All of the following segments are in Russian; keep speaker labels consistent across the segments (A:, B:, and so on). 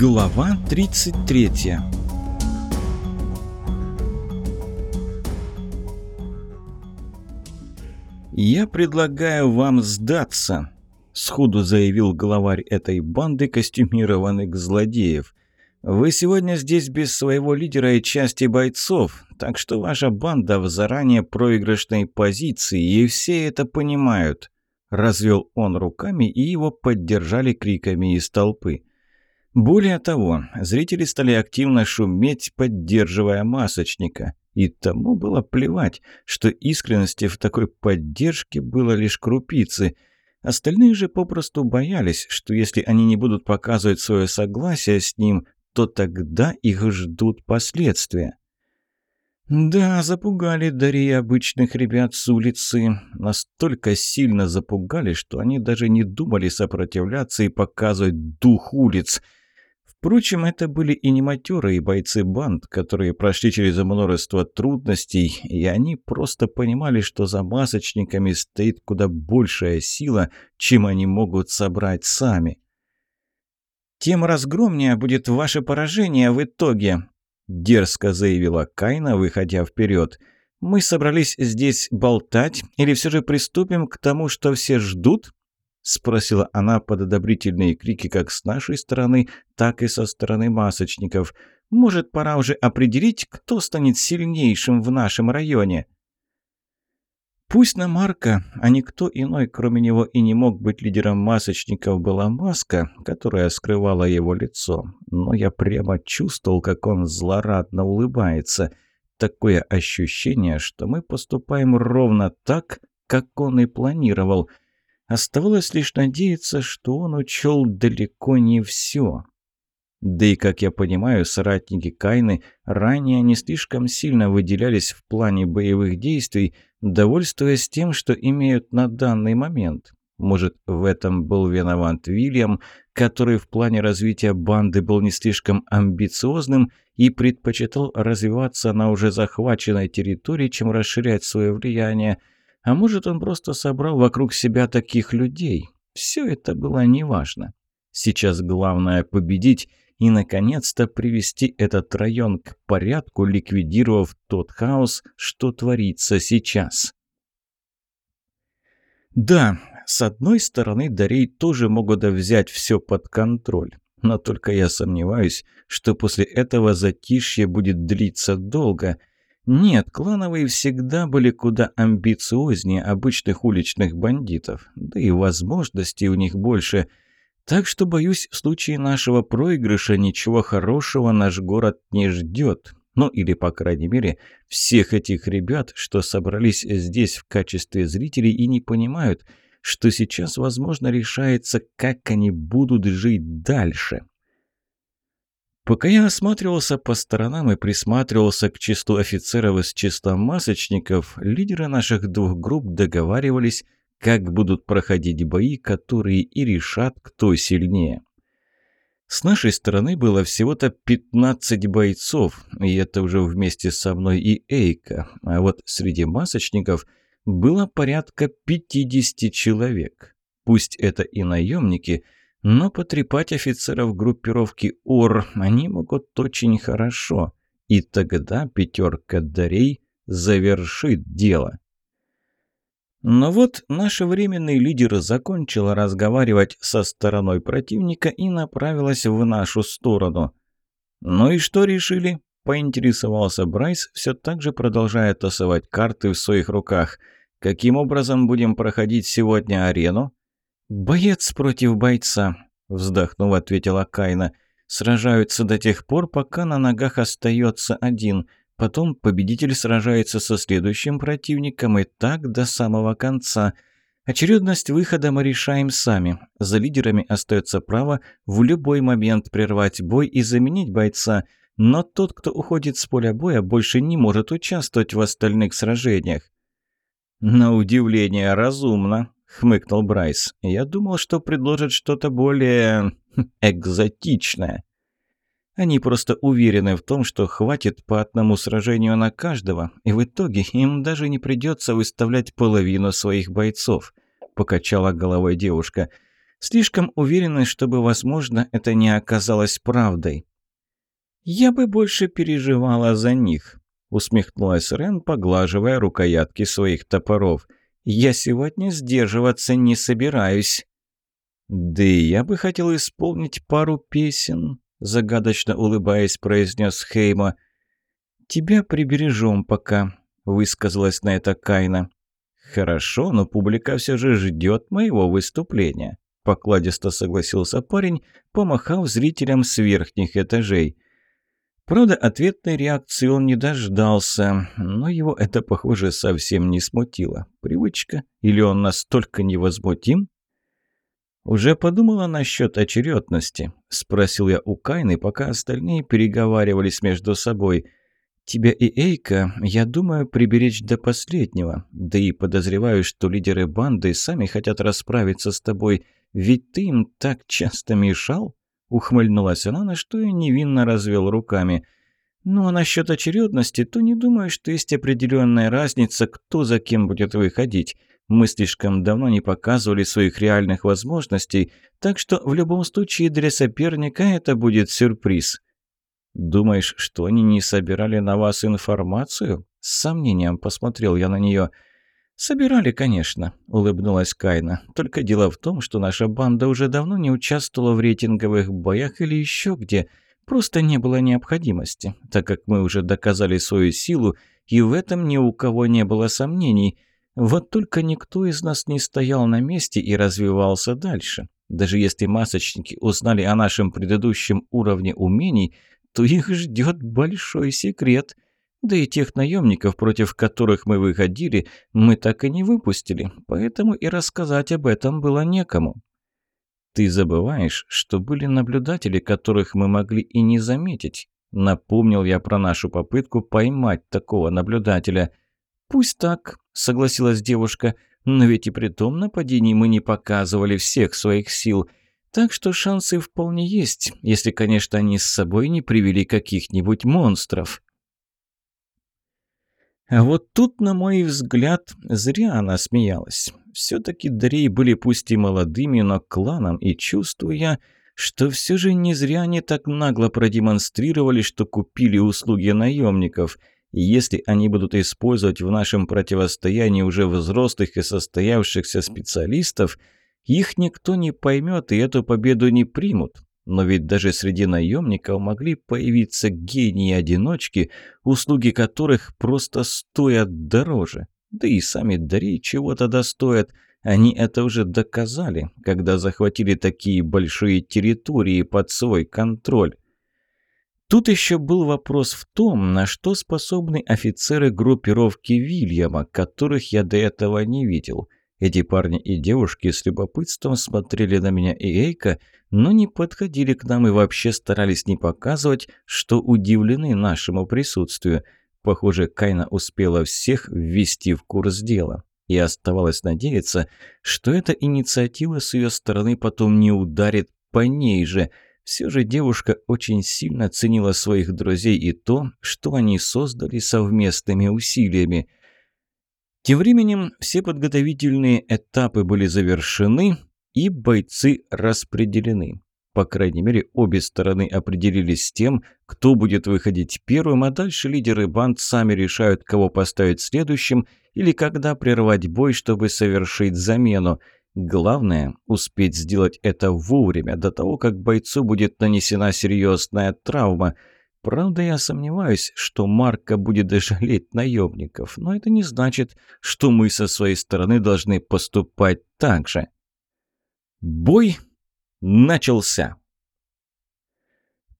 A: Глава 33 «Я предлагаю вам сдаться», — сходу заявил главарь этой банды костюмированных злодеев. «Вы сегодня здесь без своего лидера и части бойцов, так что ваша банда в заранее проигрышной позиции, и все это понимают». Развел он руками, и его поддержали криками из толпы. Более того, зрители стали активно шуметь, поддерживая масочника. И тому было плевать, что искренности в такой поддержке было лишь крупицы. Остальные же попросту боялись, что если они не будут показывать свое согласие с ним, то тогда их ждут последствия. Да, запугали Дарьи обычных ребят с улицы. Настолько сильно запугали, что они даже не думали сопротивляться и показывать дух улиц – Впрочем, это были и не матерые бойцы банд, которые прошли через множество трудностей, и они просто понимали, что за масочниками стоит куда большая сила, чем они могут собрать сами. «Тем разгромнее будет ваше поражение в итоге», – дерзко заявила Кайна, выходя вперед. «Мы собрались здесь болтать или все же приступим к тому, что все ждут?» — спросила она под одобрительные крики как с нашей стороны, так и со стороны масочников. «Может, пора уже определить, кто станет сильнейшим в нашем районе?» Пусть на Марка, а никто иной, кроме него, и не мог быть лидером масочников, была маска, которая скрывала его лицо. Но я прямо чувствовал, как он злорадно улыбается. Такое ощущение, что мы поступаем ровно так, как он и планировал — Оставалось лишь надеяться, что он учел далеко не все. Да и, как я понимаю, соратники Кайны ранее не слишком сильно выделялись в плане боевых действий, довольствуясь тем, что имеют на данный момент. Может, в этом был виноват Вильям, который в плане развития банды был не слишком амбициозным и предпочитал развиваться на уже захваченной территории, чем расширять свое влияние – а может, он просто собрал вокруг себя таких людей. Все это было неважно. Сейчас главное победить и, наконец-то, привести этот район к порядку, ликвидировав тот хаос, что творится сейчас. Да, с одной стороны, Дарей тоже могут взять все под контроль. Но только я сомневаюсь, что после этого затишье будет длиться долго – нет, клановые всегда были куда амбициознее обычных уличных бандитов, да и возможностей у них больше. Так что, боюсь, в случае нашего проигрыша ничего хорошего наш город не ждет. Ну или, по крайней мере, всех этих ребят, что собрались здесь в качестве зрителей и не понимают, что сейчас, возможно, решается, как они будут жить дальше. Пока я осматривался по сторонам и присматривался к числу офицеров из числа масочников, лидеры наших двух групп договаривались, как будут проходить бои, которые и решат, кто сильнее. С нашей стороны было всего-то 15 бойцов, и это уже вместе со мной и Эйка, а вот среди масочников было порядка 50 человек. Пусть это и наемники – но потрепать офицеров группировки ОР они могут очень хорошо. И тогда пятерка дарей завершит дело. Но вот наш временный лидер закончила разговаривать со стороной противника и направилась в нашу сторону. «Ну и что решили?» – поинтересовался Брайс, все так же продолжая тасовать карты в своих руках. «Каким образом будем проходить сегодня арену?» «Боец против бойца», — вздохнув, ответила Кайна. «Сражаются до тех пор, пока на ногах остается один. Потом победитель сражается со следующим противником и так до самого конца. Очередность выхода мы решаем сами. За лидерами остается право в любой момент прервать бой и заменить бойца, но тот, кто уходит с поля боя, больше не может участвовать в остальных сражениях». «На удивление разумно», — хмыкнул Брайс. «Я думал, что предложат что-то более... Хм, экзотичное». Они просто уверены в том, что хватит по одному сражению на каждого, и в итоге им даже не придется выставлять половину своих бойцов», — покачала головой девушка. Слишком уверены, чтобы, возможно, это не оказалось правдой. «Я бы больше переживала за них», — усмехнулась Рен, поглаживая рукоятки своих топоров. «Я сегодня сдерживаться не собираюсь». «Да и я бы хотел исполнить пару песен», — загадочно улыбаясь, произнес Хейма. «Тебя прибережем пока», — высказалась на это Кайна. «Хорошо, но публика все же ждет моего выступления», — покладисто согласился парень, помахав зрителям с верхних этажей. Правда, ответной реакции он не дождался, но его это, похоже, совсем не смутило. Привычка? Или он настолько невозмутим? «Уже подумала насчет очередности?» – спросил я у Кайны, пока остальные переговаривались между собой. «Тебя и Эйка, я думаю, приберечь до последнего. Да и подозреваю, что лидеры банды сами хотят расправиться с тобой, ведь ты им так часто мешал?» Ухмыльнулась она, на что я невинно развел руками. «Ну а насчет очередности, то не думаю, что есть определенная разница, кто за кем будет выходить. Мы слишком давно не показывали своих реальных возможностей, так что в любом случае для соперника это будет сюрприз». «Думаешь, что они не собирали на вас информацию?» С сомнением посмотрел я на нее – «Собирали, конечно», — улыбнулась Кайна. «Только дело в том, что наша банда уже давно не участвовала в рейтинговых боях или еще где. Просто не было необходимости, так как мы уже доказали свою силу, и в этом ни у кого не было сомнений. Вот только никто из нас не стоял на месте и развивался дальше. Даже если масочники узнали о нашем предыдущем уровне умений, то их ждет большой секрет — да и тех наемников, против которых мы выходили, мы так и не выпустили, поэтому и рассказать об этом было некому. Ты забываешь, что были наблюдатели, которых мы могли и не заметить. Напомнил я про нашу попытку поймать такого наблюдателя. «Пусть так», — согласилась девушка, «но ведь и при том нападении мы не показывали всех своих сил». Так что шансы вполне есть, если, конечно, они с собой не привели каких-нибудь монстров. Вот тут, на мой взгляд, зря она смеялась. Все-таки Дарей были пусть и молодыми, но кланом, и чувствую я, что все же не зря они так нагло продемонстрировали, что купили услуги наемников. И если они будут использовать в нашем противостоянии уже взрослых и состоявшихся специалистов, их никто не поймет и эту победу не примут. Но ведь даже среди наемников могли появиться гении-одиночки, услуги которых просто стоят дороже. Да и сами Дари чего-то достоят. Они это уже доказали, когда захватили такие большие территории под свой контроль. Тут еще был вопрос в том, на что способны офицеры группировки Вильяма, которых я до этого не видел – эти парни и девушки с любопытством смотрели на меня и Эйка, но не подходили к нам и вообще старались не показывать, что удивлены нашему присутствию. Похоже, Кайна успела всех ввести в курс дела. И оставалось надеяться, что эта инициатива с ее стороны потом не ударит по ней же. Все же девушка очень сильно ценила своих друзей и то, что они создали совместными усилиями – тем временем все подготовительные этапы были завершены и бойцы распределены. По крайней мере, обе стороны определились с тем, кто будет выходить первым, а дальше лидеры банд сами решают, кого поставить следующим или когда прервать бой, чтобы совершить замену. Главное – успеть сделать это вовремя, до того, как бойцу будет нанесена серьезная травма – Правда, я сомневаюсь, что Марка будет жалеть наемников, но это не значит, что мы со своей стороны должны поступать так же. Бой начался.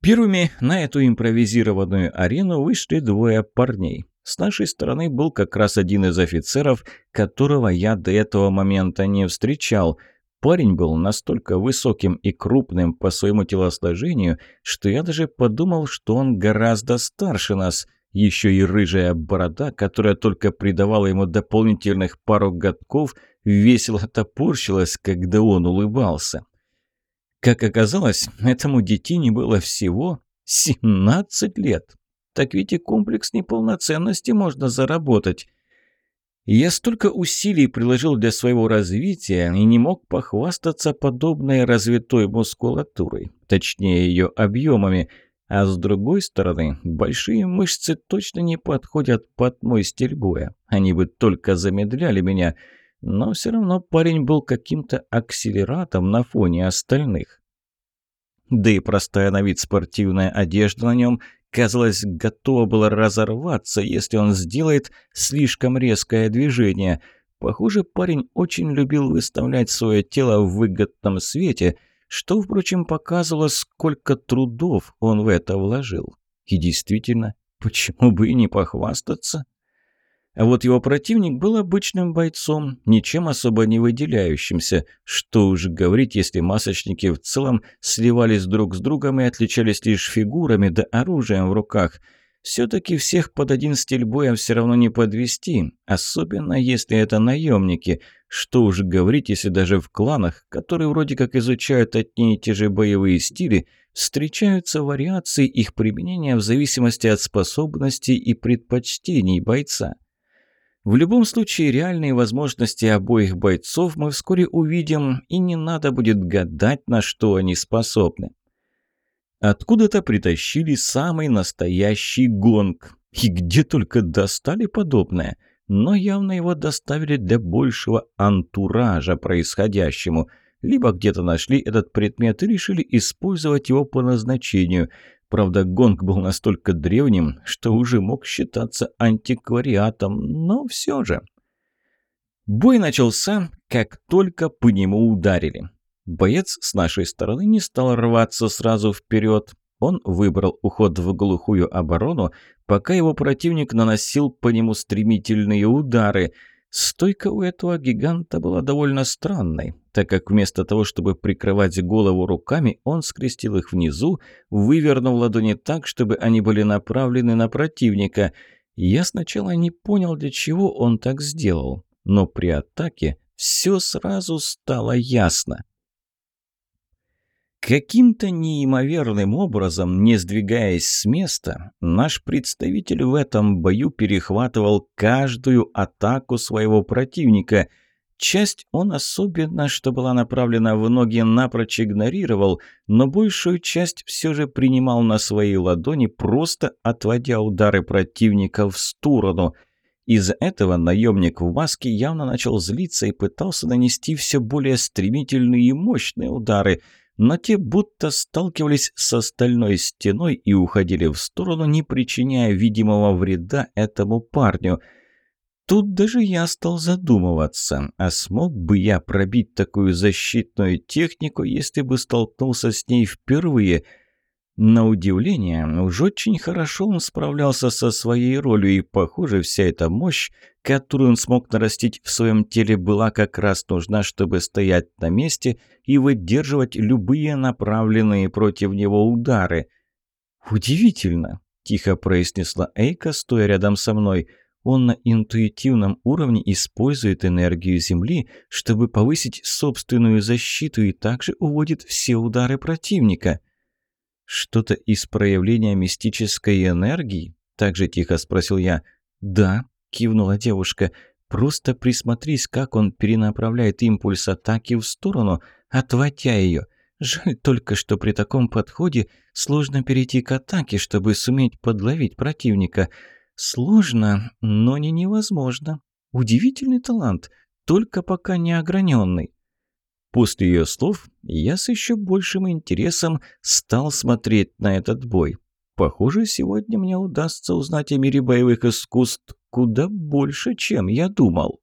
A: Первыми на эту импровизированную арену вышли двое парней. С нашей стороны был как раз один из офицеров, которого я до этого момента не встречал – Парень был настолько высоким и крупным по своему телосложению, что я даже подумал, что он гораздо старше нас. Еще и рыжая борода, которая только придавала ему дополнительных пару годков, весело топорщилась, когда он улыбался. Как оказалось, этому детине было всего 17 лет. Так ведь и комплекс неполноценности можно заработать. Я столько усилий приложил для своего развития и не мог похвастаться подобной развитой мускулатурой, точнее ее объемами, а с другой стороны, большие мышцы точно не подходят под мой стиль боя, они бы только замедляли меня, но все равно парень был каким-то акселератом на фоне остальных. Да и простая на вид спортивная одежда на нем – казалось, готова была разорваться, если он сделает слишком резкое движение. Похоже, парень очень любил выставлять свое тело в выгодном свете, что, впрочем, показывало, сколько трудов он в это вложил. И действительно, почему бы и не похвастаться? А вот его противник был обычным бойцом, ничем особо не выделяющимся. Что уж говорить, если масочники в целом сливались друг с другом и отличались лишь фигурами да оружием в руках. Все-таки всех под один стиль боя все равно не подвести, особенно если это наемники. Что уж говорить, если даже в кланах, которые вроде как изучают одни и те же боевые стили, встречаются вариации их применения в зависимости от способностей и предпочтений бойца. В любом случае, реальные возможности обоих бойцов мы вскоре увидим, и не надо будет гадать, на что они способны. Откуда-то притащили самый настоящий гонг. И где только достали подобное. Но явно его доставили для большего антуража происходящему. Либо где-то нашли этот предмет и решили использовать его по назначению – Правда, гонг был настолько древним, что уже мог считаться антиквариатом, но все же. Бой начался, как только по нему ударили. Боец с нашей стороны не стал рваться сразу вперед. Он выбрал уход в глухую оборону, пока его противник наносил по нему стремительные удары – Стойка у этого гиганта была довольно странной, так как вместо того, чтобы прикрывать голову руками, он скрестил их внизу, вывернув ладони так, чтобы они были направлены на противника. Я сначала не понял, для чего он так сделал, но при атаке все сразу стало ясно. Каким-то неимоверным образом, не сдвигаясь с места, наш представитель в этом бою перехватывал каждую атаку своего противника. Часть он особенно, что была направлена в ноги, напрочь игнорировал, но большую часть все же принимал на свои ладони, просто отводя удары противника в сторону – из-за этого наемник в маске явно начал злиться и пытался нанести все более стремительные и мощные удары – но те будто сталкивались с остальной стеной и уходили в сторону, не причиняя видимого вреда этому парню. Тут даже я стал задумываться, а смог бы я пробить такую защитную технику, если бы столкнулся с ней впервые – на удивление, уж очень хорошо он справлялся со своей ролью, и, похоже, вся эта мощь, которую он смог нарастить в своем теле, была как раз нужна, чтобы стоять на месте и выдерживать любые направленные против него удары. «Удивительно», – тихо произнесла Эйка, стоя рядом со мной. «Он на интуитивном уровне использует энергию Земли, чтобы повысить собственную защиту и также уводит все удары противника». «Что-то из проявления мистической энергии?» – также тихо спросил я. «Да», – кивнула девушка. «Просто присмотрись, как он перенаправляет импульс атаки в сторону, отводя ее. Жаль только, что при таком подходе сложно перейти к атаке, чтобы суметь подловить противника. Сложно, но не невозможно. Удивительный талант, только пока не ограненный. После ее слов я с еще большим интересом стал смотреть на этот бой. Похоже, сегодня мне удастся узнать о мире боевых искусств куда больше, чем я думал.